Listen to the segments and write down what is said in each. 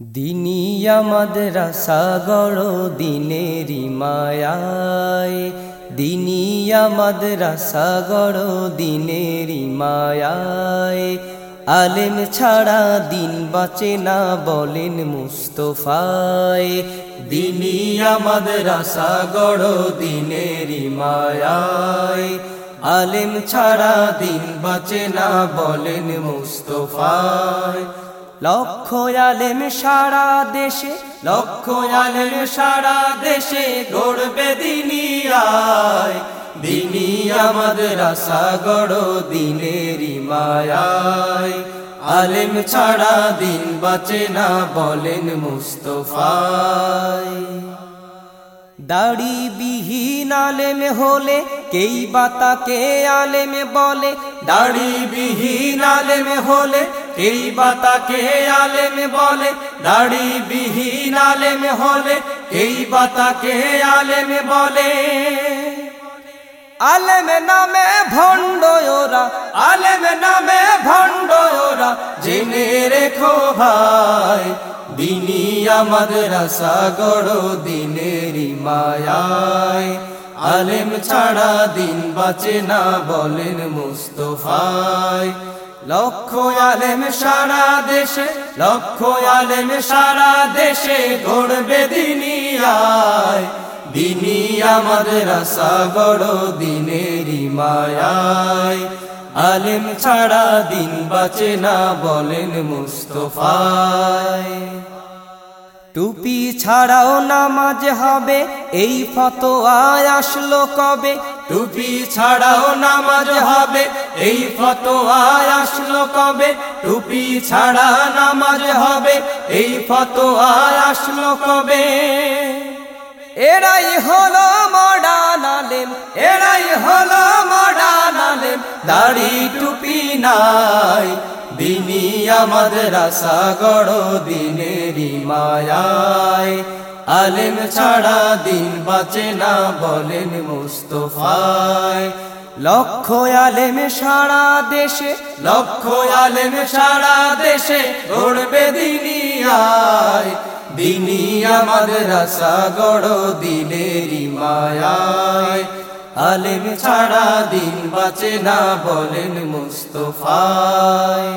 দিনিয়া মাদ্রাসা গড় দিনেরি মায়ায় দিনিয়া মাদ্রাসা গড় দিনেরি মায়ায় আলেম ছাড়া দিন বাঁচে না বলেন মুস্তফায় দিনিয়া মাদ্রাসা গড় দিনেরি মায়ায় আলেম ছাড়া দিন বাঁচে না বলেন মুস্তফায় লক্ষ আলেম সারা দেশে, লক্ষ আলেম সারা দেশে গড়বে দিনিয়ায়। দিনী আমাদের আশা গড় দিনেরই মায়ায়। আলেম ছাড়া দিন বাঁচে না বলেন মুস্তফায়। দাড়ি বিহীন আলেম হলে কেই বাতাকে আলেম বলে? দাড়ি বিহীন আলেম হলে কেই বাতাকে আলেম বলে দাড়ি বিহীন আলেম হলে কেই বাতাকে আলেম বলে। আলেম নামে ভণ্ড ওরা, আলেম নামে ভণ্ড ওরা, জেনে রেখো ভাই দিনী আমাদের আশা গড় দিনেরই মায়ায়। আলেম ছাড়া দিন বাঁচে না বলেন মুস্তফায়। লক্ষ আলেম সারা দেশে লক্ষ আলেম সারা দেশে গড়বে দিনিয়ায়। দিনী আমাদের আশা গড় দিনেরই মায়ায়। আলেম ছাড়া দিন বাঁচে না বলেন মুস্তফায়। টুপি ছাড়াও নামাজ হবে, এই ফতোয়ায় আসলো কবে? টুপি ছাড়াও নামাজ হবে এই ফতোয়ায় আসলো কবে? টুপি ছাড়া নামাজ হবে। এই ফতোয়ায় আসলো কবে? এরাই হলো মডান আলেম, এরাই হলো মডান আলেম। দাড়ি টুপি নাই দিনী আমাদের আশা গড় দিনেরই মায়ায়। আলেম ছাড়া দিন বাঁচে না বলেন মুস্তফায়। লক্ষ আলেম সারা দেশে, লক্ষ আলেম সারা দেশে গড়বে দিনিয়ায়। দিনী আমাদের আশা গড় দিনেরই মায়ায়। আলেম ছাড়া দিন বাঁচে না বলেন মুস্তফায়।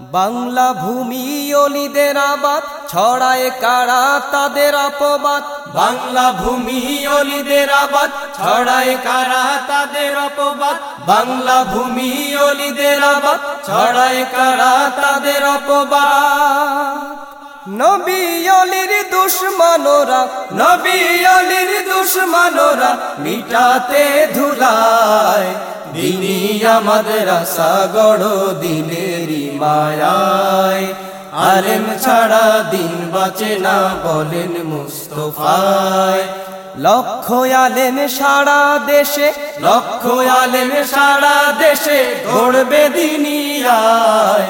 বাংলা ভূমি অলিদের আবাদ, ছড়ায় কারা তাদের অপবাদ? বাংলা ভূমি অলিদের আবাদ ছড়ায় কারা তাদের অপবাদ? বাংলা ভূমি অলিদের আবাদ ছড়ায় কারা তাদের অপবাদ? নবী অলির দুশ্মনোরা নবী অলির দুশ্মনোরা মিটাতে ধুলায়। দিনী আমাদের আশা গড় দিনেরই মায়ায়। আলেম ছাড়া দিন বাঁচে না বলেন মুস্তফায়। লক্ষ আলেম সারা দেশে, লক্ষ আলেম সারা দেশে গড়বে দিনিয়ায়।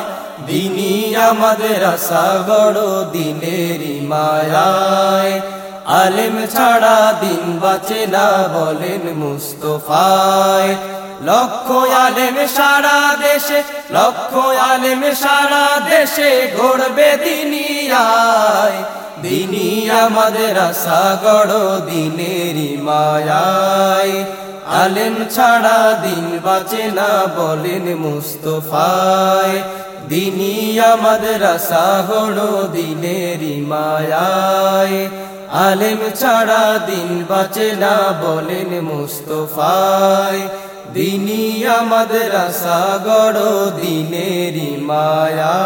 দিনী আমাদের আশা গড় দিনেরই মায়ায়। আলেম ছাড়া দিন বাঁচে না বলেন মুস্তফায়। লক্ষ আলেম সারা দেশে, লক্ষ আলেম সারা দেশে গড়বে দিনিয়ায়। দিনী আমাদের আশা, গড় দিনেরই মায়ায়। আলেম ছাড়া দিন বাঁচে না বলেন মুস্তফায়। দিনী আমাদের আশা, গড় দিনেরই মায়ায়। আলেম ছাড়া দিন বাঁচে না বলেন মুস্তফায়। দিনী আমাদের আশা গড় দিনেরি মায়া।